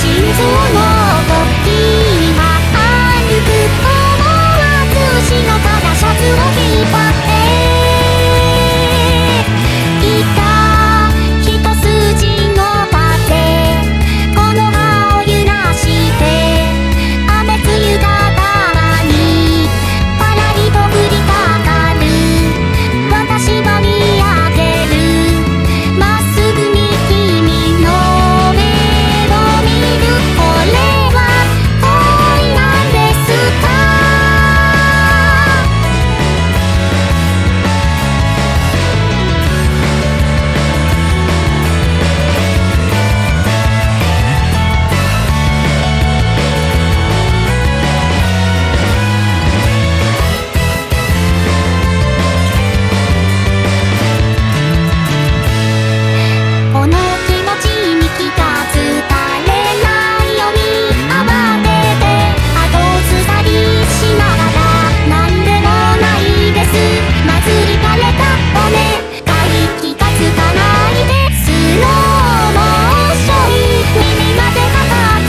心臓の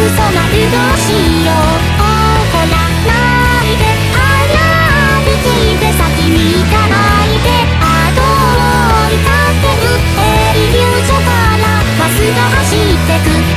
嘘などうしよう。怒らないで I love 聞いて先に行かないで。後を追いかけるエージョからバスが走ってく。